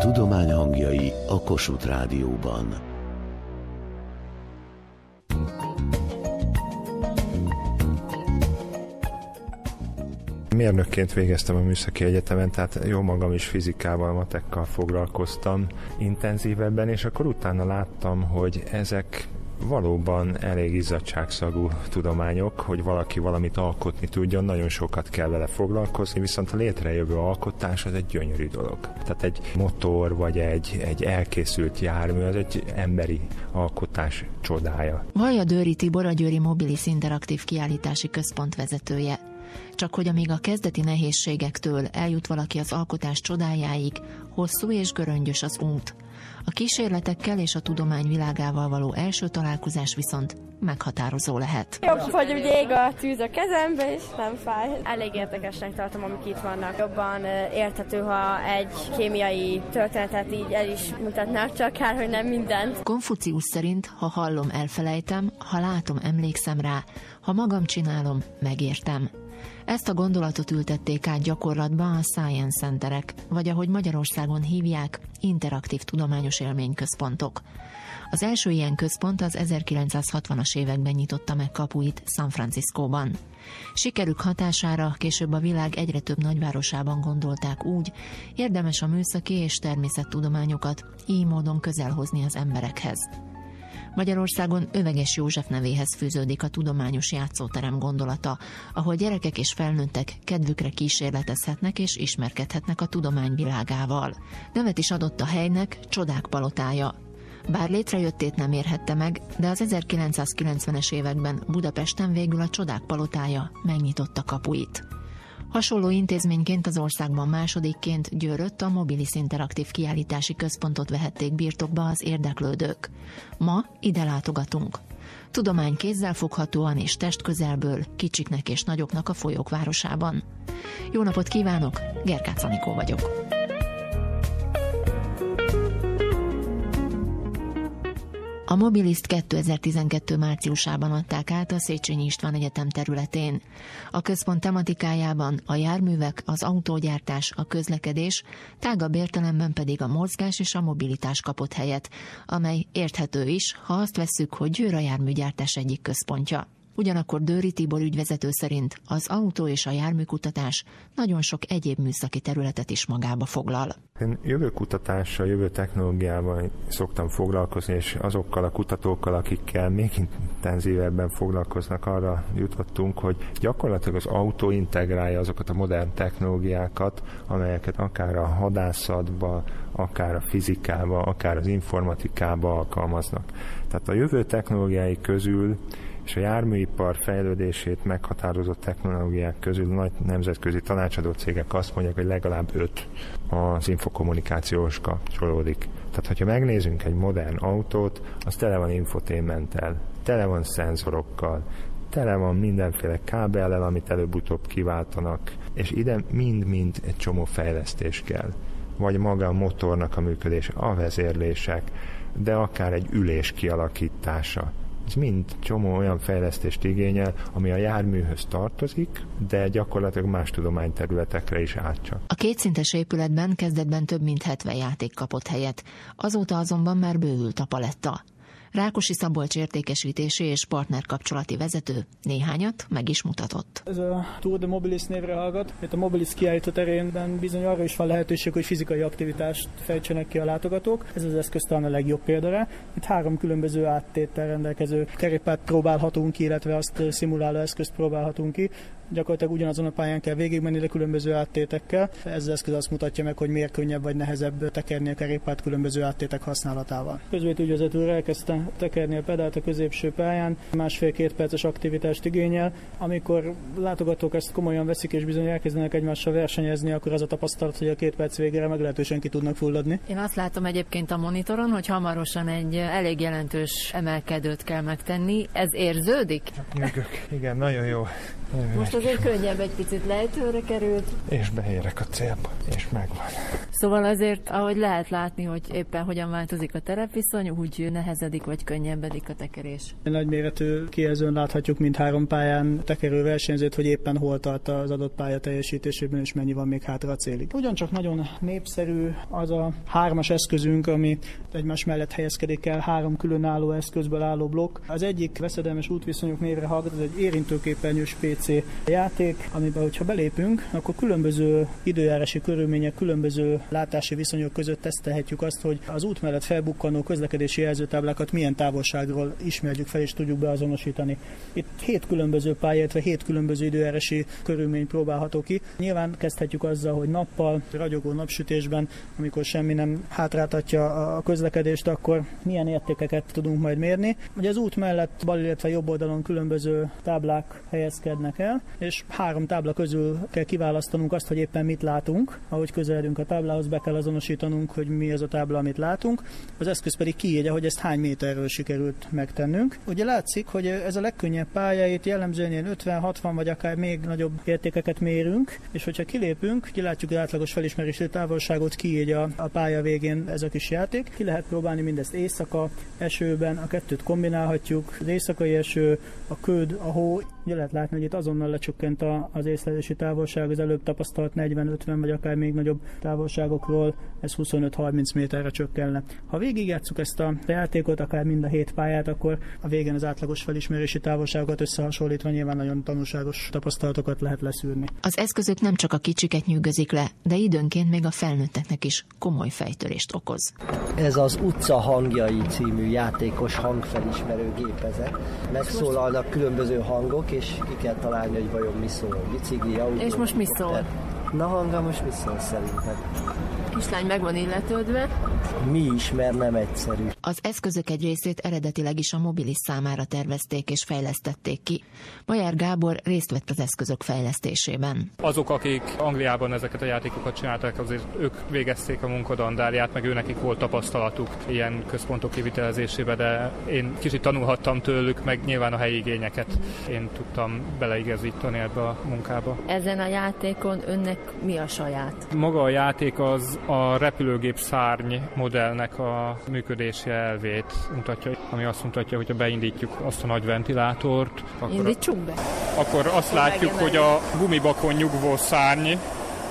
tudomány hangjai a Kossuth Rádióban. Mérnökként végeztem a Műszaki Egyetemen, tehát jó magam is fizikával, matekkal foglalkoztam intenzívebben, és akkor utána láttam, hogy ezek valóban elég izzadságszagú tudományok, hogy valaki valamit alkotni tudjon, nagyon sokat kell vele foglalkozni, viszont a létrejövő alkotás az egy gyönyörű dolog. Tehát egy motor vagy egy, egy elkészült jármű, az egy emberi alkotás csodája. Vaja Dőri Tibor a Győri Mobilis Interaktív Kiállítási Központ vezetője. Csak hogy amíg a kezdeti nehézségektől eljut valaki az alkotás csodájáig, hosszú és göröngyös az út. A kísérletekkel és a tudomány világával való első találkozás viszont meghatározó lehet. Jobb, hogy ugye ég a tűz a kezembe, és nem fáj. Elég érdekesnek tartom, amik itt vannak. Jobban érthető, ha egy kémiai történetet így el is mutatnak, csak kár, hogy nem mindent. Konfucius szerint, ha hallom, elfelejtem, ha látom, emlékszem rá, ha magam csinálom, megértem. Ezt a gondolatot ültették át gyakorlatba a Science Centerek, vagy ahogy Magyarországon hívják, interaktív tudományos élményközpontok. Az első ilyen központ az 1960-as években nyitotta meg kapuit San Franciscóban. Sikerük hatására később a világ egyre több nagyvárosában gondolták úgy, érdemes a műszaki és természettudományokat így módon közelhozni az emberekhez. Magyarországon Öveges József nevéhez fűződik a tudományos játszóterem gondolata, ahol gyerekek és felnőttek kedvükre kísérletezhetnek és ismerkedhetnek a tudomány világával. Nevet is adott a helynek Csodák palotája, bár létrejöttét nem érhette meg, de az 1990-es években Budapesten végül a Csodák palotája megnyitotta kapuit. Hasonló intézményként az országban másodikként Győrött a Mobilis Interaktív Kiállítási Központot vehették birtokba az érdeklődők. Ma ide látogatunk. Tudomány kézzel foghatóan és testközelből, kicsiknek és nagyoknak a folyók városában. Jó napot kívánok, Gerkács Anikó vagyok. A Mobiliszt 2012. márciusában adták át a Széchenyi István Egyetem területén. A központ tematikájában a járművek, az autógyártás, a közlekedés, tágabb értelemben pedig a mozgás és a mobilitás kapott helyet, amely érthető is, ha azt vesszük, hogy Győr a járműgyártás egyik központja. Ugyanakkor Dőri Tibor ügyvezető szerint az autó és a járműkutatás nagyon sok egyéb műszaki területet is magába foglal. Én jövőkutatással, jövő technológiával szoktam foglalkozni, és azokkal a kutatókkal, akikkel még intenzívebben foglalkoznak, arra jutottunk, hogy gyakorlatilag az autó integrálja azokat a modern technológiákat, amelyeket akár a hadászatba, akár a fizikába, akár az informatikába alkalmaznak. Tehát a jövő technológiái közül és a járműipar fejlődését meghatározott technológiák közül nagy nemzetközi tanácsadó cégek azt mondják, hogy legalább öt az infokommunikációs kapcsolódik. Tehát, hogyha megnézünk egy modern autót, az tele van infotainmenttel, tele van szenzorokkal, tele van mindenféle kábellel, amit előbb-utóbb kiváltanak, és ide mind-mind egy csomó fejlesztés kell. Vagy maga a motornak a működése, a vezérlések, de akár egy ülés kialakítása ez mind csomó olyan fejlesztést igényel, ami a járműhöz tartozik, de gyakorlatilag más tudományterületekre is átcsak. A kétszintes épületben kezdetben több mint 70 játék kapott helyet, azóta azonban már bővült a paletta. Rákosi Szabolcs értékesítési és partnerkapcsolati vezető néhányat meg is mutatott. Ez a Tour de Mobilis névre hallgat. Itt a Mobilis kiállító terén bizony arra is van lehetőség, hogy fizikai aktivitást fejtsenek ki a látogatók. Ez az eszköz talán a legjobb példa rá. Itt három különböző áttétel rendelkező kerékpárt próbálhatunk ki, illetve azt szimuláló eszközt próbálhatunk ki gyakorlatilag ugyanazon a pályán kell végigmenni, de különböző áttétekkel. Ez az eszköz azt mutatja meg, hogy miért könnyebb vagy nehezebb tekerni a kerékpárt különböző áttétek használatával. Közvetőgyvezető elkezdte tekerni a pedált a középső pályán, másfél-két perces aktivitást igényel. Amikor látogatók ezt komolyan veszik és bizony elkezdenek egymással versenyezni, akkor az a tapasztalat, hogy a két perc végére meglehetősen ki tudnak fulladni. Én azt látom egyébként a monitoron, hogy hamarosan egy elég jelentős emelkedőt kell megtenni. Ez érződik? Nyugök. Igen, nagyon jó. Most azért könnyebb egy picit lejtőre került. És beérek a célba, és megvan. Szóval azért, ahogy lehet látni, hogy éppen hogyan változik a terepviszony, úgy nehezedik vagy könnyebbedik a tekerés. Nagyméretű kijelzőn láthatjuk mindhárom pályán tekerő versenyzőt, hogy éppen hol tart az adott pálya teljesítésében, és mennyi van még hátra a célig. Ugyancsak nagyon népszerű az a hármas eszközünk, ami egymás mellett helyezkedik el, három különálló eszközből álló blokk. Az egyik veszedelmes útviszonyok névre hallgat, ez egy érintőképernyős PC játék, amiben, hogyha belépünk, akkor különböző időjárási körülmények, különböző látási viszonyok között tesztelhetjük azt, hogy az út mellett felbukkanó közlekedési jelzőtáblákat milyen távolságról ismerjük fel és tudjuk beazonosítani. Itt hét különböző pálya, illetve hét különböző időjárási körülmény próbálható ki. Nyilván kezdhetjük azzal, hogy nappal, ragyogó napsütésben, amikor semmi nem hátráltatja a közlekedést, akkor milyen értékeket tudunk majd mérni. Ugye az út mellett bal, illetve jobb oldalon különböző táblák helyezkednek el, és három tábla közül kell kiválasztanunk azt, hogy éppen mit látunk. Ahogy közeledünk a táblához, be kell azonosítanunk, hogy mi az a tábla, amit látunk. Az eszköz pedig kiírja, hogy ezt hány méterről sikerült megtennünk. Ugye látszik, hogy ez a legkönnyebb pályáit jellemzően ilyen 50-60 vagy akár még nagyobb értékeket mérünk, és hogyha kilépünk, kilátjuk az átlagos felismerési távolságot, kiírja a pálya végén ez a kis játék. Ki lehet próbálni mindezt éjszaka, esőben, a kettőt kombinálhatjuk, az éjszakai eső, a köd, a hó, Ugye lehet látni, hogy itt azonnal lecsökkent az észlelési távolság, az előbb tapasztalt 40-50 vagy akár még nagyobb távolságokról, ez 25-30 méterre csökkenne. Ha végigjátszuk ezt a játékot, akár mind a hét pályát, akkor a végén az átlagos felismerési távolságokat összehasonlítva nyilván nagyon tanulságos tapasztalatokat lehet leszűrni. Az eszközök nem csak a kicsiket nyűgözik le, de időnként még a felnőtteknek is komoly fejtörést okoz. Ez az Utca hangjai című játékos hangfelismerő gépezet. Megszólalnak különböző hangok, és ki kell találni, hogy vajon mi szól. Bicikli, autó. És most mi szól? Na hanga most mi szól szerinted? Kislány meg van illetődve. Mi is, mert nem egyszerű. Az eszközök egy részét eredetileg is a mobilis számára tervezték és fejlesztették ki. Majár Gábor részt vett az eszközök fejlesztésében. Azok, akik Angliában ezeket a játékokat csinálták, azért ők végezték a munkadandárját, meg őnekik volt tapasztalatuk ilyen központok kivitelezésébe, de én kicsit tanulhattam tőlük, meg nyilván a helyi igényeket én tudtam beleigazítani ebbe a munkába. Ezen a játékon önnek mi a saját? Maga a játék az a repülőgép szárny modellnek a működési elvét mutatja, ami azt mutatja, hogy ha beindítjuk azt a nagy ventilátort, akkor, Indítsuk be. akkor azt látjuk, hogy a gumibakon nyugvó szárny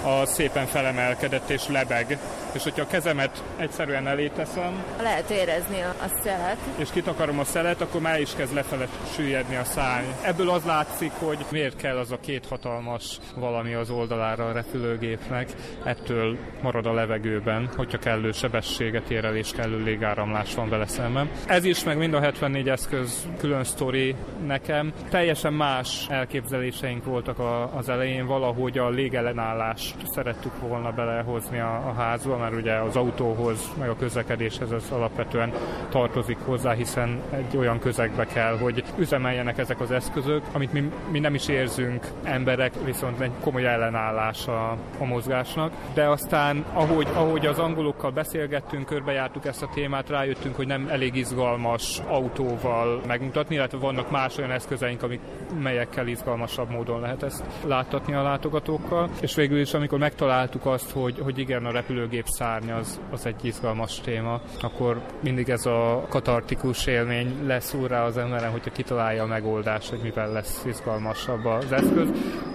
a szépen felemelkedett és lebeg. És hogyha a kezemet egyszerűen elé teszem, lehet érezni a, szelet. És kitakarom a szelet, akkor már is kezd lefele süllyedni a szárny. Ebből az látszik, hogy miért kell az a két hatalmas valami az oldalára a repülőgépnek. Ettől marad a levegőben, hogyha kellő sebességet ér el és kellő légáramlás van vele szemben. Ez is, meg mind a 74 eszköz külön sztori nekem. Teljesen más elképzeléseink voltak a, az elején, valahogy a légellenállást szerettük volna belehozni a, a házba, mert ugye az autóhoz, meg a közlekedéshez ez alapvetően tartozik hozzá, hiszen egy olyan közegbe kell, hogy üzemeljenek ezek az eszközök, amit mi, mi nem is érzünk emberek, viszont egy komoly ellenállás a, a mozgásnak. De aztán, ahogy, ahogy az angolokkal beszélgettünk, körbejártuk ezt a témát, rájöttünk, hogy nem elég izgalmas autóval megmutatni, illetve vannak más olyan eszközeink, amik, melyekkel izgalmasabb módon lehet ezt láttatni a látogatókkal. És végül is, amikor megtaláltuk azt, hogy, hogy igen, a repülőgép szárny az, az egy izgalmas téma, akkor mindig ez a katartikus élmény lesz rá az emberen, hogyha kitalálja a megoldást, hogy mivel lesz izgalmasabb az eszköz.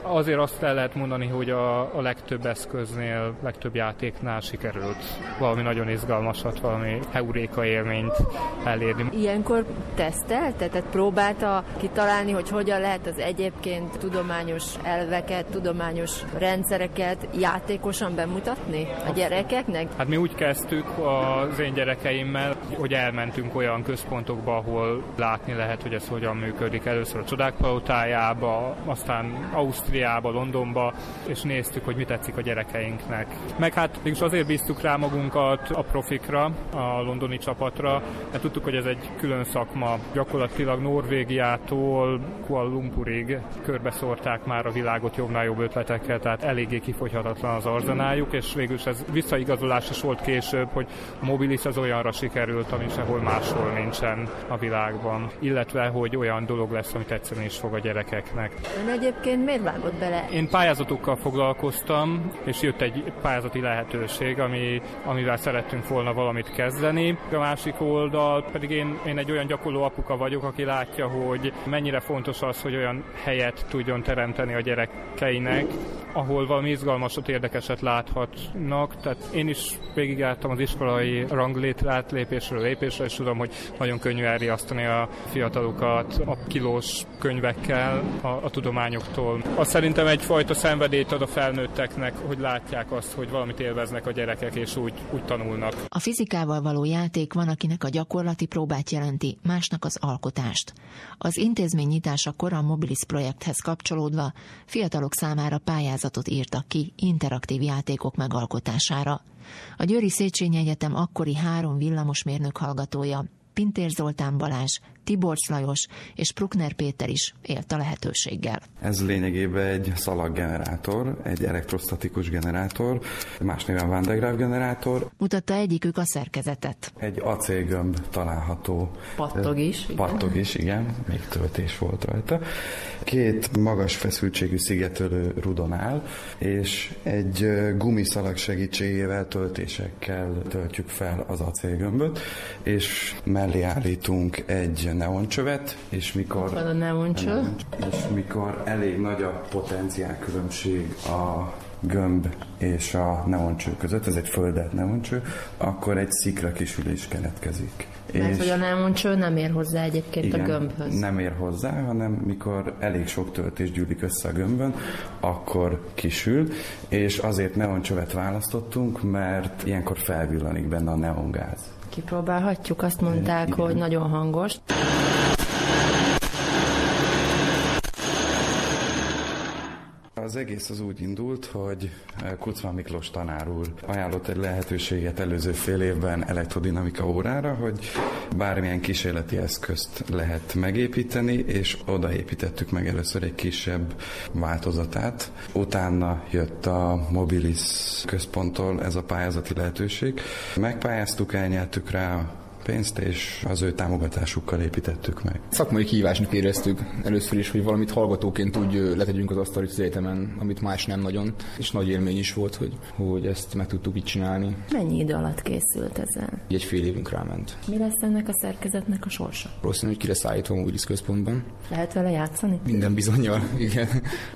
Azért azt el lehet mondani, hogy a, a legtöbb eszköznél, legtöbb játéknál sikerült valami nagyon izgalmasat, valami heuréka élményt elérni. Ilyenkor tesztelte, tehát próbálta kitalálni, hogy hogyan lehet az egyébként tudományos elveket, tudományos rendszereket játékosan bemutatni a gyerekeknek? Hát mi úgy kezdtük az én gyerekeimmel, hogy elmentünk olyan központokba, ahol látni lehet, hogy ez hogyan működik. Először a Csodák Palotájába, aztán Ausztriába, Londonba, és néztük, hogy mi tetszik a gyerekeinknek. Meg hát mégis azért bíztuk rá magunkat a profikra, a londoni csapatra, mert tudtuk, hogy ez egy külön szakma. Gyakorlatilag Norvégiától Kuala Lumpurig körbeszórták már a világot jobbnál jobb ötletekkel, tehát eléggé kifogyhatatlan az arzenájuk, és végül ez visszaigazolódott igazolás is volt később, hogy a Mobilis az olyanra sikerült, ami sehol máshol nincsen a világban, illetve, hogy olyan dolog lesz, ami tetszeni is fog a gyerekeknek. Ön egyébként miért vágott bele? Én pályázatokkal foglalkoztam, és jött egy pályázati lehetőség, ami, amivel szerettünk volna valamit kezdeni. A másik oldal pedig én, én egy olyan gyakorló apuka vagyok, aki látja, hogy mennyire fontos az, hogy olyan helyet tudjon teremteni a gyerekeinek, ahol valami izgalmasot, érdekeset láthatnak. Tehát én is végigálltam az iskolai ranglétrát lépésről lépésre, és tudom, hogy nagyon könnyű elriasztani a fiatalokat a kilós könyvekkel a, a tudományoktól. Azt szerintem egyfajta szenvedélyt ad a felnőtteknek, hogy látják azt, hogy valamit élveznek a gyerekek, és úgy, úgy tanulnak. A fizikával való játék van, akinek a gyakorlati próbát jelenti, másnak az alkotást. Az intézmény nyitásakor a Mobilis projekthez kapcsolódva fiatalok számára pályázatot írtak ki interaktív játékok megalkotására. A Győri Széchenyi Egyetem akkori három villamosmérnök hallgatója, Pintér Zoltán Balázs, Tibor Lajos és Prukner Péter is élt a lehetőséggel. Ez lényegében egy szalaggenerátor, egy elektrostatikus generátor, más néven Van de Graaff generátor. Mutatta egyikük a szerkezetet. Egy acélgömb található. Pattog is. Pattog is, igen, még töltés volt rajta. Két magas feszültségű szigetölő rudon áll, és egy gumiszalag segítségével töltésekkel töltjük fel az acélgömböt, és mellé állítunk egy neoncsövet, és mikor... van a neoncső. És mikor elég nagy a potenciál különbség a gömb és a neoncső között, ez egy földet neoncső, akkor egy szikra kisülés keletkezik. Mert és hogy a neoncső nem ér hozzá egyébként igen, a gömbhöz. nem ér hozzá, hanem mikor elég sok töltés gyűlik össze a gömbön, akkor kisül, és azért neoncsövet választottunk, mert ilyenkor felvillanik benne a neongáz. Kipróbálhatjuk, azt mondták, hogy nagyon hangos. Az egész az úgy indult, hogy Kucma Miklós tanár úr ajánlott egy lehetőséget előző fél évben elektrodinamika órára, hogy bármilyen kísérleti eszközt lehet megépíteni, és odaépítettük meg először egy kisebb változatát. Utána jött a Mobilis központtól ez a pályázati lehetőség. Megpályáztuk, elnyertük rá pénzt, és az ő támogatásukkal építettük meg. Szakmai kihívásnak éreztük először is, hogy valamit hallgatóként úgy letegyünk az asztalit az egyetemen, amit más nem nagyon, és nagy élmény is volt, hogy, hogy ezt meg tudtuk így csinálni. Mennyi idő alatt készült ezzel? Egy fél évünk ráment. Mi lesz ennek a szerkezetnek a sorsa? Rossz, hogy ki lesz állítva a központban. Lehet vele játszani? Minden bizonyal, igen.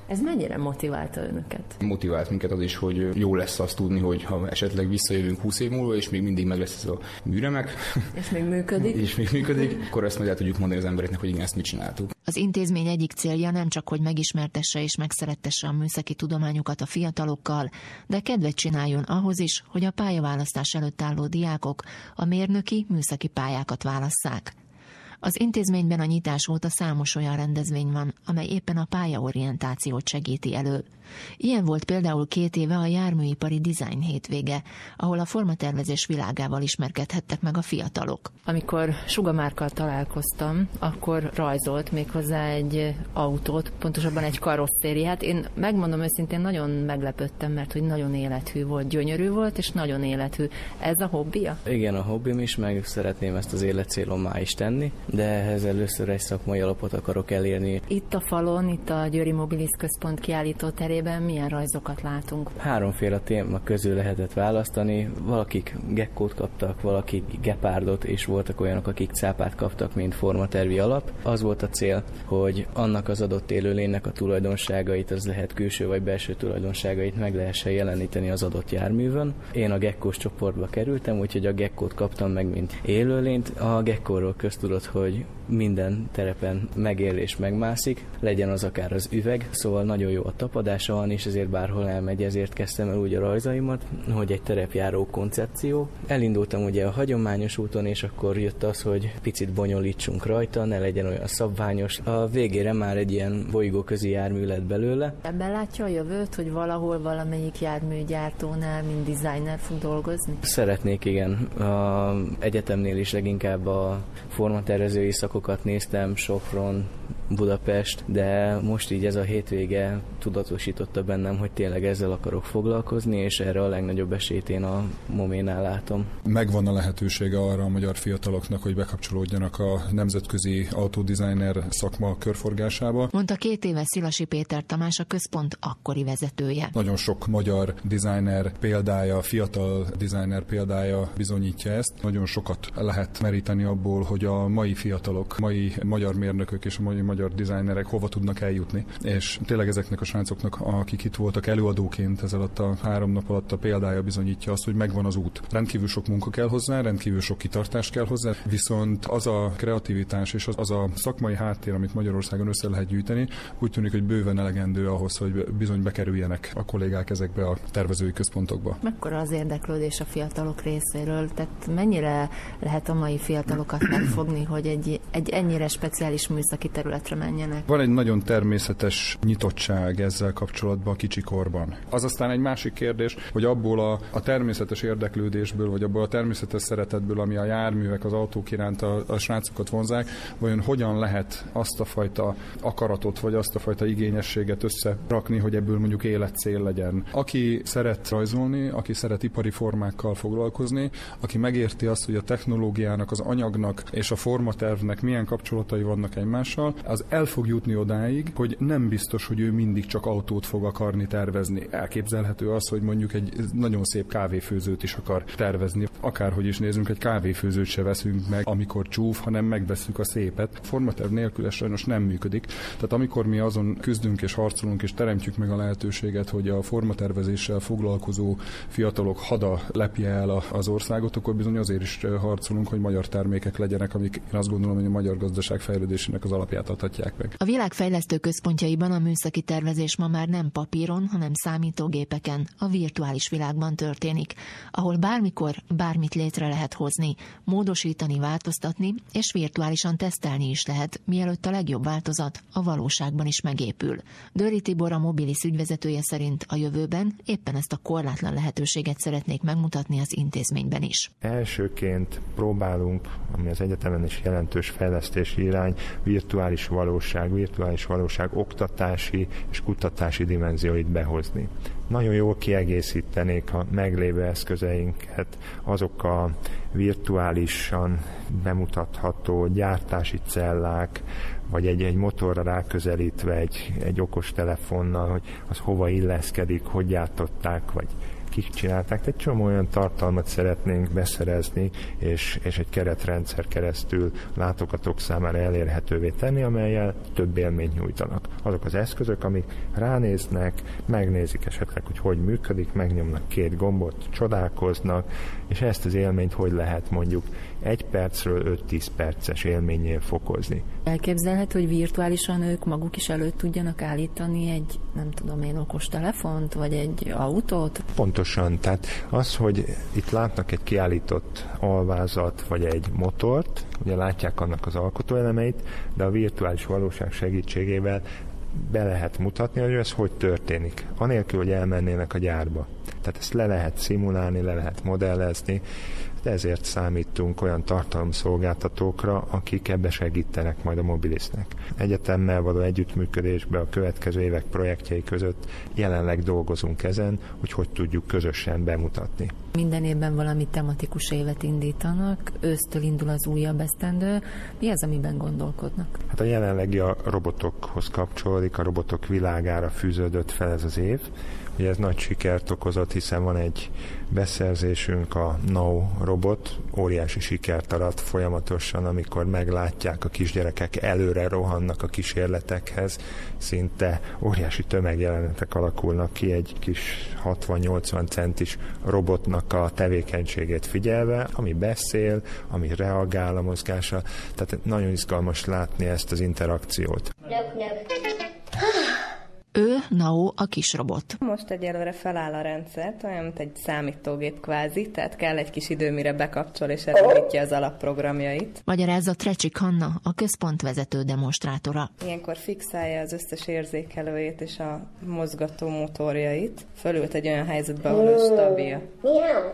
Ez mennyire motiválta önöket? Motivált minket az is, hogy jó lesz azt tudni, hogy ha esetleg visszajövünk 20 év múlva, és még mindig meg lesz ez a műremek, és még működik. És még működik, akkor ezt majd el tudjuk mondani az embereknek, hogy igen, ezt mit csináltuk. Az intézmény egyik célja nem csak, hogy megismertesse és megszerettesse a műszaki tudományokat a fiatalokkal, de kedvet csináljon ahhoz is, hogy a pályaválasztás előtt álló diákok a mérnöki, műszaki pályákat válasszák. Az intézményben a nyitás óta számos olyan rendezvény van, amely éppen a pályaorientációt segíti elő. Ilyen volt például két éve a járműipari design hétvége, ahol a formatervezés világával ismerkedhettek meg a fiatalok. Amikor Sugamárkkal találkoztam, akkor rajzolt méghozzá egy autót, pontosabban egy karosszériát. Én megmondom őszintén, nagyon meglepődtem, mert hogy nagyon élethű volt, gyönyörű volt, és nagyon élethű. Ez a hobbija? Igen, a hobbim is, meg szeretném ezt az életcélommá is tenni, de ehhez először egy szakmai alapot akarok elérni. Itt a falon, itt a Győri Mobilis Központ kiállító terében milyen rajzokat látunk? Háromféle téma közül lehetett választani. Valakik gekkót kaptak, valakik gepárdot, és voltak olyanok, akik cápát kaptak, mint formatervi alap. Az volt a cél, hogy annak az adott élőlénynek a tulajdonságait, az lehet külső vagy belső tulajdonságait meg lehessen jeleníteni az adott járművön. Én a gekkós csoportba kerültem, úgyhogy a gekkót kaptam meg, mint élőlényt. A gekkóról köztudott, hogy minden terepen megél és megmászik, legyen az akár az üveg, szóval nagyon jó a tapadása van, és ezért bárhol elmegy, ezért kezdtem el úgy a rajzaimat, hogy egy terepjáró koncepció. Elindultam ugye a hagyományos úton, és akkor jött az, hogy picit bonyolítsunk rajta, ne legyen olyan szabványos. A végére már egy ilyen bolygóközi jármű lett belőle. Ebben látja a jövőt, hogy valahol valamelyik járműgyártónál, mint designer fog dolgozni? Szeretnék, igen. A egyetemnél is leginkább a formatervezői szakokat néztem, Sopron, Budapest, de most így ez a hétvége tudatosította bennem, hogy tényleg ezzel akarok foglalkozni, és erre a legnagyobb esélyt én a moménál látom. Megvan a lehetősége arra a magyar fiataloknak, hogy bekapcsolódjanak a nemzetközi autodesigner szakma körforgásába. Mondta két éve Szilasi Péter Tamás a központ akkori vezetője. Nagyon sok magyar designer példája, fiatal designer példája bizonyítja ezt. Nagyon sokat lehet meríteni abból, hogy a mai fiatalok, mai magyar mérnökök és a mai magyar designerek hova tudnak eljutni. És tényleg ezeknek a srácoknak, akik itt voltak előadóként ez alatt a három nap alatt a példája bizonyítja azt, hogy megvan az út. Rendkívül sok munka kell hozzá, rendkívül sok kitartás kell hozzá, viszont az a kreativitás és az, az a szakmai háttér, amit Magyarországon össze lehet gyűjteni, úgy tűnik, hogy bőven elegendő ahhoz, hogy bizony bekerüljenek a kollégák ezekbe a tervezői központokba. Mekkora az érdeklődés a fiatalok részéről? Tehát mennyire lehet a mai fiatalokat megfogni, hogy egy, egy ennyire speciális műszaki területre menjenek? Van egy nagyon természetes nyitottság ezzel kapcsolatban a kicsikorban. Az aztán egy másik kérdés, hogy abból a, a természetes érdeklődésből, vagy abból a természetes szeretetből, ami a járművek, az autók iránt a, a srácokat vonzák, vajon hogyan lehet azt a fajta akaratot, vagy azt a fajta igényességet összerakni, hogy ebből mondjuk életcél legyen. Aki szeret rajzolni, aki szeret ipari formákkal foglalkozni, aki megérti azt, hogy a technológiának, az anyagnak és a formatervnek milyen kapcsolatai vannak egymással, az el fog jutni odáig, hogy nem biztos, hogy ő mindig csak autót fog akarni tervezni. Elképzelhető az, hogy mondjuk egy nagyon szép kávéfőzőt is akar tervezni. Akárhogy is nézünk, egy kávéfőzőt se veszünk meg, amikor csúf, hanem megveszünk a szépet. Formaterv nélkül ez sajnos nem működik. Tehát amikor mi azon küzdünk és harcolunk és teremtjük meg a lehetőséget, hogy a formatervezéssel foglalkozó fiatalok hada lepje el az országot, akkor bizony azért is harcolunk, hogy magyar termékek legyenek, amik én azt gondolom, hogy a magyar gazdaság fejlődésének az alapját adhatják meg. A világ fejlesztő központjaiban a műszaki tervezés ma már nem papíron, hanem számítógépeken, a virtuális világban történik, ahol bármikor bármit létre lehet hozni, módosítani, változtatni, és virtuálisan tesztelni is lehet, mielőtt a legjobb változat a valóságban is megépül. Döri Tibor a Mobilis ügyvezetője szerint a jövőben éppen ezt a korlátlan lehetőséget szeretnék megmutatni az intézményben is. Elsőként próbálunk, ami az egyetemen is jelentős fejlesztési irány, virtuális valóság, virtuális valóság oktatási és kutatási dimenzióit behozni. Nagyon jól kiegészítenék a meglévő eszközeinket azok a virtuálisan bemutatható gyártási cellák, vagy egy, egy motorra ráközelítve egy, egy okos telefonnal, hogy az hova illeszkedik, hogy gyártották, vagy kik csinálták. Egy csomó olyan tartalmat szeretnénk beszerezni, és, és egy keretrendszer keresztül látogatók számára elérhetővé tenni, amelyel több élményt nyújtanak. Azok az eszközök, amik ránéznek, megnézik esetleg, hogy hogy működik, megnyomnak két gombot, csodálkoznak, és ezt az élményt hogy lehet mondjuk egy percről 5-10 perces élményén fokozni. Elképzelhető, hogy virtuálisan ők maguk is előtt tudjanak állítani egy, nem tudom én, okos telefont, vagy egy autót? Pontosan, tehát az, hogy itt látnak egy kiállított alvázat, vagy egy motort, ugye látják annak az alkotóelemeit, de a virtuális valóság segítségével be lehet mutatni, hogy ez hogy történik, anélkül, hogy elmennének a gyárba. Tehát ezt le lehet szimulálni, le lehet modellezni, de ezért számítunk olyan tartalomszolgáltatókra, akik ebbe segítenek majd a mobilisnek. Egyetemmel való együttműködésbe a következő évek projektjei között jelenleg dolgozunk ezen, hogy hogy tudjuk közösen bemutatni. Minden évben valami tematikus évet indítanak, ősztől indul az újabb esztendő. Mi az, amiben gondolkodnak? Hát a jelenlegi a robotokhoz kapcsolódik, a robotok világára fűződött fel ez az év. Ugye ez nagy sikert okozott, hiszen van egy beszerzésünk, a Now robot, óriási sikert arat folyamatosan, amikor meglátják a kisgyerekek, előre rohannak a kísérletekhez, szinte óriási tömegjelenetek alakulnak ki egy kis 60-80 centis robotnak a tevékenységét figyelve, ami beszél, ami reagál a mozgásra, tehát nagyon izgalmas látni ezt az interakciót. Nöp, nöp. Ő, Nao, a kis robot. Most egyelőre feláll a rendszert, olyan, mint egy számítógép kvázi, tehát kell egy kis idő, mire bekapcsol és elindítja az alapprogramjait. Magyarázza Trecsik Hanna, a központ vezető demonstrátora. Ilyenkor fixálja az összes érzékelőjét és a mozgató motorjait. Fölült egy olyan helyzetbe, ahol ő stabil.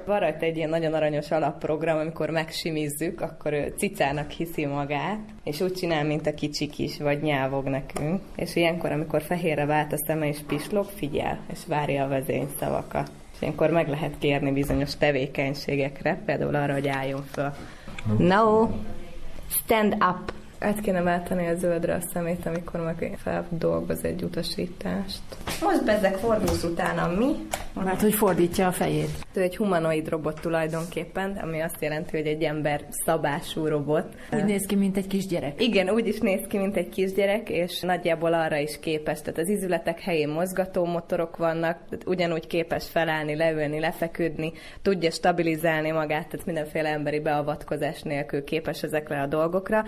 Van rajta egy ilyen nagyon aranyos alapprogram, amikor megsimizzük, akkor ő cicának hiszi magát, és úgy csinál, mint a kicsik is, vagy nyávog nekünk. És ilyenkor, amikor fehérre vált a szeme és pislog, figyel, és várja a vezényszavakat. És ilyenkor meg lehet kérni bizonyos tevékenységekre, például arra, hogy álljon föl. No, stand up. Át kéne váltani a zöldre a szemét, amikor meg feldolgoz egy utasítást. Most bezek fordulsz utána mi? Mert hogy fordítja a fejét. Ő egy humanoid robot tulajdonképpen, ami azt jelenti, hogy egy ember szabású robot. Úgy néz ki, mint egy kisgyerek. Igen, úgy is néz ki, mint egy kisgyerek, és nagyjából arra is képes. Tehát az izületek helyén mozgató motorok vannak, tehát ugyanúgy képes felállni, leülni, lefeküdni, tudja stabilizálni magát, tehát mindenféle emberi beavatkozás nélkül képes ezekre a dolgokra.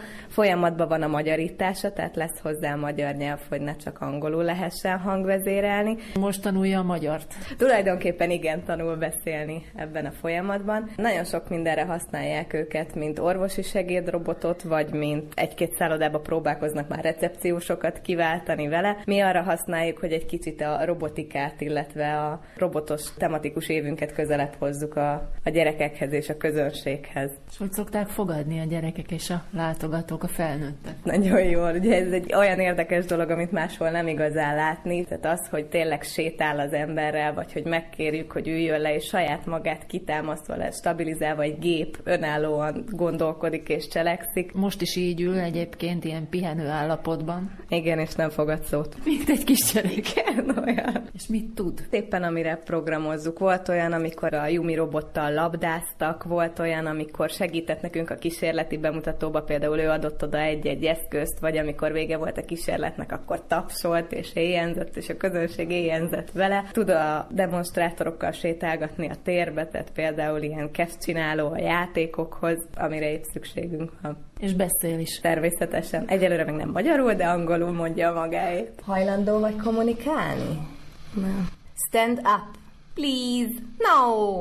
Folyamatban van a magyarítása, tehát lesz hozzá magyar nyelv, hogy ne csak angolul lehessen hangvezérelni. Most tanulja a magyart. Tulajdonképpen igen, tanul beszélni ebben a folyamatban. Nagyon sok mindenre használják őket, mint orvosi segédrobotot, vagy mint egy-két szállodába próbálkoznak már recepciósokat kiváltani vele. Mi arra használjuk, hogy egy kicsit a robotikát, illetve a robotos tematikus évünket közelebb hozzuk a, a gyerekekhez és a közönséghez. És hogy szokták fogadni a gyerekek és a látogatók, a felnőttek? Nagyon jól. Ugye ez egy olyan érdekes dolog, amit máshol nem igazán látni. Tehát az, hogy tényleg sétál az emberrel, vagy hogy megkérjük, hogy üljön le, és saját magát kitámasztva lesz, stabilizálva egy gép önállóan gondolkodik és cselekszik. Most is így ül egyébként ilyen pihenő állapotban. Igen, és nem fogad szót. Mint egy kisgyerek. Igen, olyan. És mit tud? Éppen amire programozzuk. Volt olyan, amikor a Yumi robottal labdáztak, volt olyan, amikor segített nekünk a kísérleti bemutatóba, például ő adott oda egy-egy eszközt, vagy amikor vége volt a kísérletnek, akkor tapsolt és éjjenzett, és a közönség éjjenzett vele. Tud a demonstrátorokkal sétálgatni a térbe, tehát például ilyen csináló a játékokhoz, amire épp szükségünk van. És beszél is. Természetesen. Egyelőre még nem magyarul, de angolul mondja magáét. Hajlandó vagy kommunikálni? Nem. Stand up, please. No!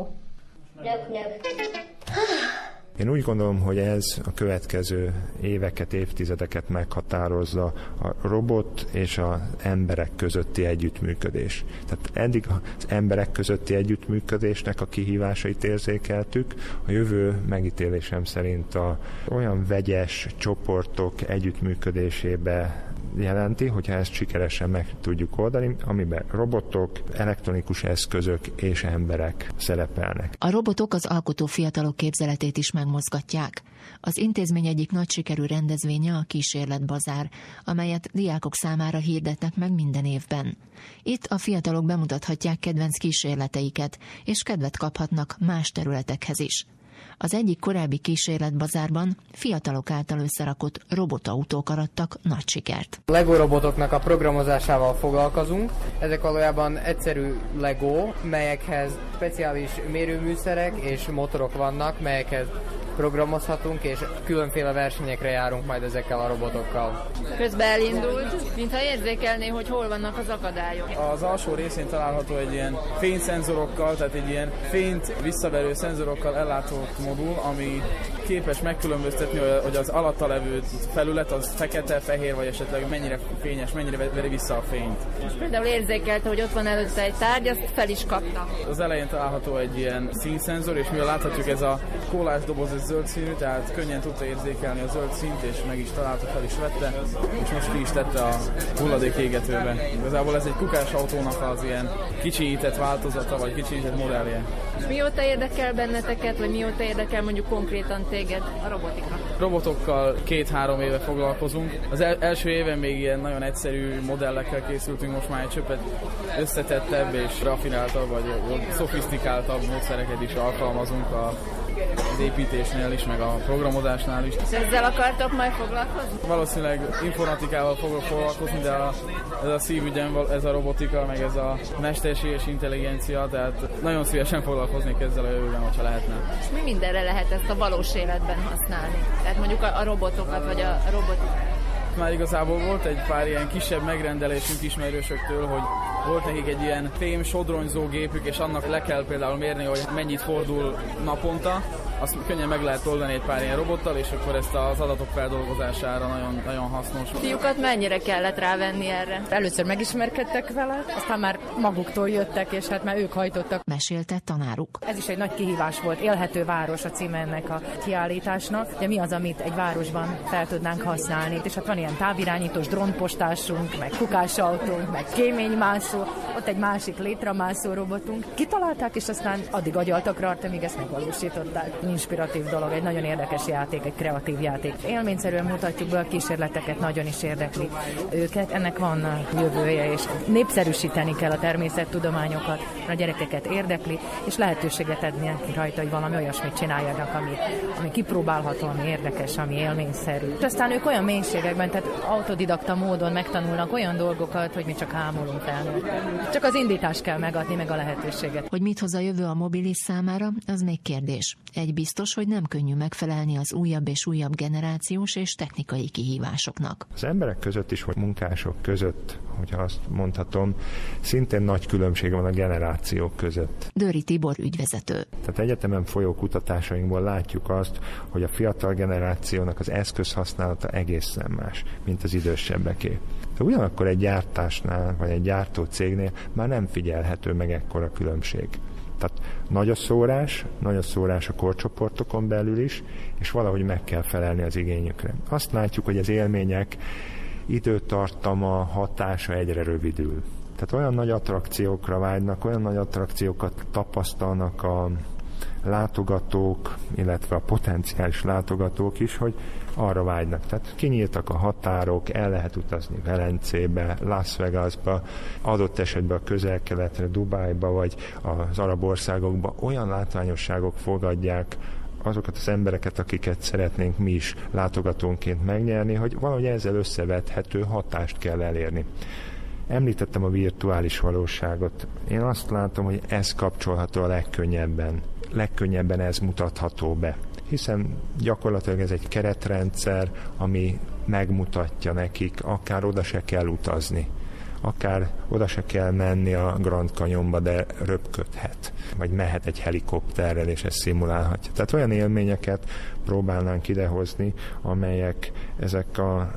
Nyög, nyög. Én úgy gondolom, hogy ez a következő éveket, évtizedeket meghatározza a robot és az emberek közötti együttműködés. Tehát eddig az emberek közötti együttműködésnek a kihívásait érzékeltük, a jövő megítélésem szerint a olyan vegyes csoportok együttműködésébe jelenti, hogyha ezt sikeresen meg tudjuk oldani, amiben robotok, elektronikus eszközök és emberek szerepelnek. A robotok az alkotó fiatalok képzeletét is megmozgatják. Az intézmény egyik nagy sikerű rendezvénye a Kísérletbazár, amelyet diákok számára hirdetnek meg minden évben. Itt a fiatalok bemutathatják kedvenc kísérleteiket, és kedvet kaphatnak más területekhez is. Az egyik korábbi kísérletbazárban fiatalok által összerakott robotautók arattak nagy sikert. Lego robotoknak a programozásával foglalkozunk. Ezek valójában egyszerű Lego, melyekhez speciális mérőműszerek és motorok vannak, melyekhez programozhatunk, és különféle versenyekre járunk majd ezekkel a robotokkal. Közben elindult, mintha érzékelné, hogy hol vannak az akadályok. Az alsó részén található egy ilyen fényszenzorokkal, tehát egy ilyen fényt visszaverő szenzorokkal ellátott modul, ami képes megkülönböztetni, hogy az alatta levő felület az fekete, fehér, vagy esetleg mennyire fényes, mennyire veri vissza a fényt. És például érzékelte, hogy ott van előtte egy tárgy, azt fel is kapta. Az elején található egy ilyen színszenzor, és mivel láthatjuk, ez a kólás doboz ez zöld színű, tehát könnyen tudta érzékelni a zöld színt, és meg is találta, fel is vette, és most ki is tette a hulladék égetőbe. Igazából ez egy kukás autónak az ilyen kicsiített változata, vagy kicsiített modellje. És mióta érdekel benneteket, vagy mióta érdekel mondjuk konkrétan téged a robotika? Robotokkal két-három éve foglalkozunk. Az el- első éven még ilyen nagyon egyszerű modellekkel készültünk, most már egy csöppet összetettebb és rafináltabb, vagy szofisztikáltabb módszereket is alkalmazunk a az építésnél is, meg a programozásnál is. És ezzel akartok majd foglalkozni? Valószínűleg informatikával fogok foglalkozni, de a, ez a szívügyem, ez a robotika, meg ez a mesterséges intelligencia, tehát nagyon szívesen foglalkoznék ezzel a jövőben, hogyha lehetne. És mi mindenre lehet ezt a valós életben használni? Tehát mondjuk a, a robotokat, vagy a, robotikát? Már igazából volt egy pár ilyen kisebb megrendelésünk ismerősöktől, hogy volt nekik egy ilyen fém sodronyzó gépük, és annak le kell például mérni, hogy mennyit fordul naponta, azt könnyen meg lehet oldani egy pár ilyen robottal, és akkor ezt az adatok feldolgozására nagyon, nagyon hasznos. Fiúkat mennyire kellett rávenni erre? Először megismerkedtek vele, aztán már maguktól jöttek, és hát már ők hajtottak. Mesélte tanáruk. Ez is egy nagy kihívás volt. Élhető város a címe ennek a kiállításnak. De mi az, amit egy városban fel tudnánk használni? És hát van ilyen távirányítós drónpostásunk, meg kukásautónk, meg kéménymászó, ott egy másik létramászó robotunk. Kitalálták, és aztán addig agyaltak rá, míg ezt megvalósították. Inspiratív dolog, egy nagyon érdekes játék, egy kreatív játék. Élményszerűen mutatjuk be a kísérleteket, nagyon is érdekli őket. Ennek van jövője, és népszerűsíteni kell a természettudományokat, a gyerekeket érdekli, és lehetőséget adni rajta, hogy valami olyasmit csináljanak, ami, ami kipróbálható, ami érdekes, ami élményszerű. És aztán ők olyan mélységekben, tehát autodidakta módon megtanulnak olyan dolgokat, hogy mi csak ámulunk felnőtt. Csak az indítást kell megadni, meg a lehetőséget. Hogy mit hoz a jövő a mobilis számára, az még kérdés. Egy biztos, hogy nem könnyű megfelelni az újabb és újabb generációs és technikai kihívásoknak. Az emberek között is, hogy munkások között, hogyha azt mondhatom, szintén nagy különbség van a generációk között. Döri Tibor ügyvezető. Tehát egyetemen folyó kutatásainkból látjuk azt, hogy a fiatal generációnak az eszközhasználata egészen más, mint az idősebbeké. De ugyanakkor egy gyártásnál, vagy egy gyártó cégnél már nem figyelhető meg ekkora különbség. Tehát nagy a szórás, nagy a szórás a korcsoportokon belül is, és valahogy meg kell felelni az igényükre. Azt látjuk, hogy az élmények időtartama, hatása egyre rövidül. Tehát olyan nagy attrakciókra vágynak, olyan nagy attrakciókat tapasztalnak a látogatók, illetve a potenciális látogatók is, hogy arra vágynak. Tehát kinyíltak a határok, el lehet utazni Velencébe, Las Vegasba, adott esetben a közel-keletre, Dubájba, vagy az arab országokba olyan látványosságok fogadják azokat az embereket, akiket szeretnénk mi is látogatónként megnyerni, hogy valahogy ezzel összevethető hatást kell elérni. Említettem a virtuális valóságot. Én azt látom, hogy ez kapcsolható a legkönnyebben. Legkönnyebben ez mutatható be. Hiszen gyakorlatilag ez egy keretrendszer, ami megmutatja nekik, akár oda se kell utazni akár oda se kell menni a Grand Canyonba, de röpködhet, vagy mehet egy helikopterrel, és ezt szimulálhatja. Tehát olyan élményeket próbálnánk idehozni, amelyek ezek a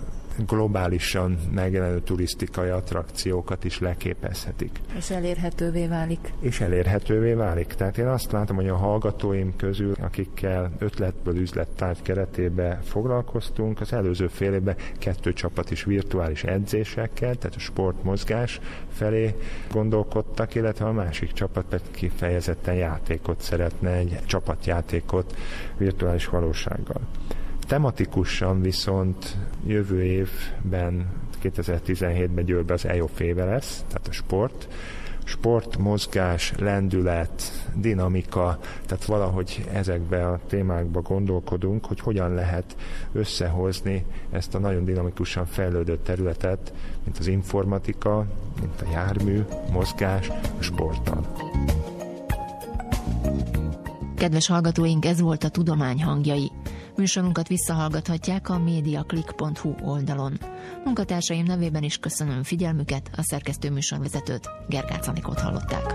globálisan megjelenő turisztikai attrakciókat is leképezhetik. És elérhetővé válik. És elérhetővé válik. Tehát én azt látom, hogy a hallgatóim közül, akikkel ötletből üzlettárgy keretébe foglalkoztunk, az előző fél évben kettő csapat is virtuális edzésekkel, tehát a sportmozgás felé gondolkodtak, illetve a másik csapat pedig kifejezetten játékot szeretne, egy csapatjátékot virtuális valósággal. Tematikusan viszont jövő évben, 2017-ben Győrbe az EOFéve lesz, tehát a sport, sport, mozgás, lendület, dinamika, tehát valahogy ezekbe a témákba gondolkodunk, hogy hogyan lehet összehozni ezt a nagyon dinamikusan fejlődő területet, mint az informatika, mint a jármű, mozgás, a sporttal. Kedves hallgatóink, ez volt a Tudomány hangjai. Műsorunkat visszahallgathatják a mediaclick.hu oldalon. Munkatársaim nevében is köszönöm figyelmüket, a szerkesztő műsorvezetőt, Gergác Anikót hallották.